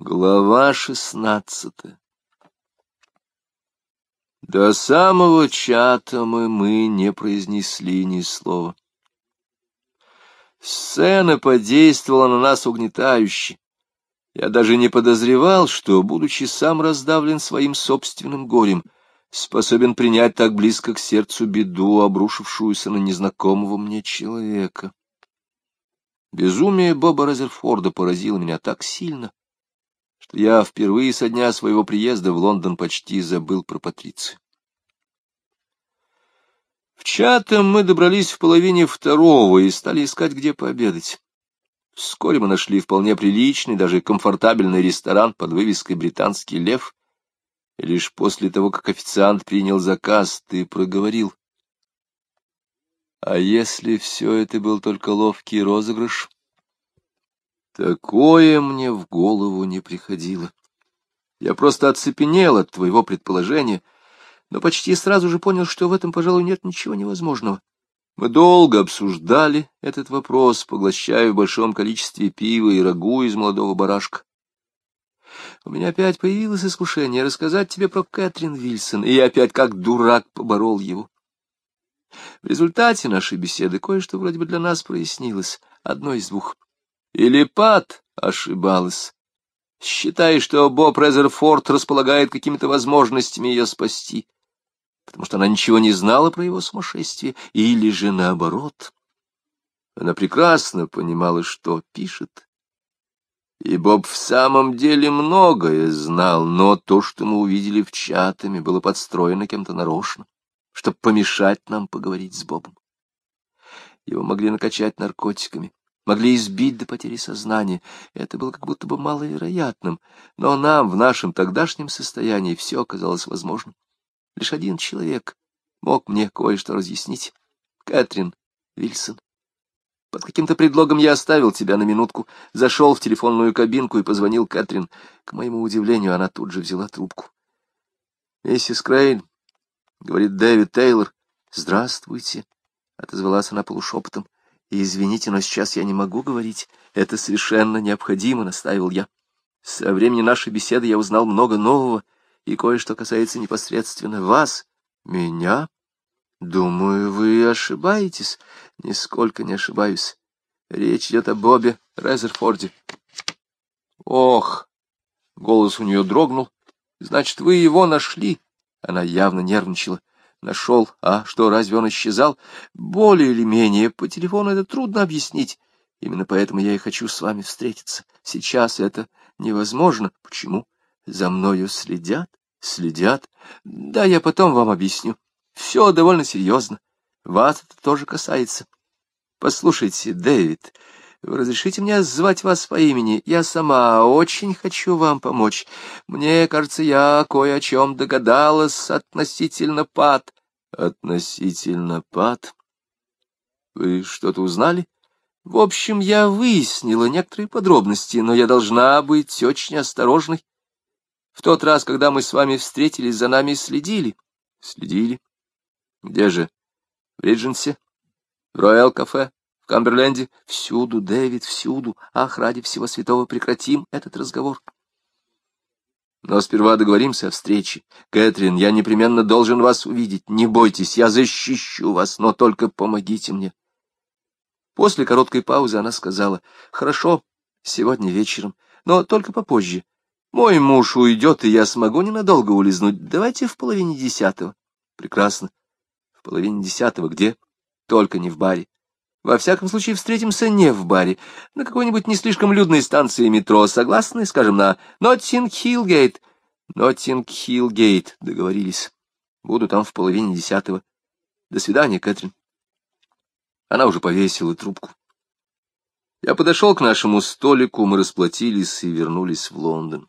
Глава шестнадцатая До самого чата мы, мы не произнесли ни слова. Сцена подействовала на нас угнетающе. Я даже не подозревал, что, будучи сам раздавлен своим собственным горем, способен принять так близко к сердцу беду, обрушившуюся на незнакомого мне человека. Безумие Боба Розерфорда поразило меня так сильно, что я впервые со дня своего приезда в Лондон почти забыл про Патрицию. В Чатам мы добрались в половине второго и стали искать, где пообедать. Вскоре мы нашли вполне приличный, даже комфортабельный ресторан под вывеской «Британский лев». И лишь после того, как официант принял заказ, ты проговорил. А если все это был только ловкий розыгрыш? Такое мне в голову не приходило. Я просто оцепенел от твоего предположения, но почти сразу же понял, что в этом, пожалуй, нет ничего невозможного. Мы долго обсуждали этот вопрос, поглощая в большом количестве пива и рагу из молодого барашка. У меня опять появилось искушение рассказать тебе про Кэтрин Вильсон, и я опять как дурак поборол его. В результате нашей беседы кое-что вроде бы для нас прояснилось. Одно из двух — или Пат ошибалась, считая, что Боб Резерфорд располагает какими-то возможностями ее спасти, потому что она ничего не знала про его сумасшествие, или же наоборот. Она прекрасно понимала, что пишет. И Боб в самом деле многое знал, но то, что мы увидели в чатами, было подстроено кем-то нарочно, чтобы помешать нам поговорить с Бобом. Его могли накачать наркотиками, могли избить до потери сознания. Это было как будто бы маловероятным, но нам в нашем тогдашнем состоянии все оказалось возможным. Лишь один человек мог мне кое-что разъяснить. Кэтрин Вильсон. Под каким-то предлогом я оставил тебя на минутку, зашел в телефонную кабинку и позвонил Кэтрин. К моему удивлению, она тут же взяла трубку. — Миссис Крейн, — говорит Дэвид Тейлор. — Здравствуйте, — отозвалась она полушепотом. И извините, но сейчас я не могу говорить. Это совершенно необходимо, — настаивал я. Со времени нашей беседы я узнал много нового, и кое-что касается непосредственно вас. Меня? Думаю, вы ошибаетесь. Нисколько не ошибаюсь. Речь идет о Бобе Резерфорде. Ох! Голос у нее дрогнул. Значит, вы его нашли. Она явно нервничала. Нашел. А что, разве он исчезал? Более или менее. По телефону это трудно объяснить. Именно поэтому я и хочу с вами встретиться. Сейчас это невозможно. Почему? За мною следят? Следят? Да, я потом вам объясню. Все довольно серьезно. Вас это тоже касается. Послушайте, Дэвид, вы разрешите мне звать вас по имени? Я сама очень хочу вам помочь. Мне кажется, я кое о чем догадалась относительно пад. Относительно пад? Вы что-то узнали? В общем, я выяснила некоторые подробности, но я должна быть очень осторожной. В тот раз, когда мы с вами встретились, за нами следили. Следили? Где же? В Ридженсе? В Роял-кафе? Камберленде, всюду, Дэвид, всюду. Ах, ради всего святого прекратим этот разговор. Но сперва договоримся о встрече. Кэтрин, я непременно должен вас увидеть. Не бойтесь, я защищу вас, но только помогите мне. После короткой паузы она сказала, хорошо, сегодня вечером, но только попозже. Мой муж уйдет, и я смогу ненадолго улизнуть. Давайте в половине десятого. Прекрасно. В половине десятого где? Только не в баре. Во всяком случае, встретимся не в баре, на какой-нибудь не слишком людной станции метро, согласны, скажем, на Ноттинг-Хиллгейт. Ноттинг-Хиллгейт, договорились. Буду там в половине десятого. До свидания, Кэтрин. Она уже повесила трубку. Я подошел к нашему столику, мы расплатились и вернулись в Лондон.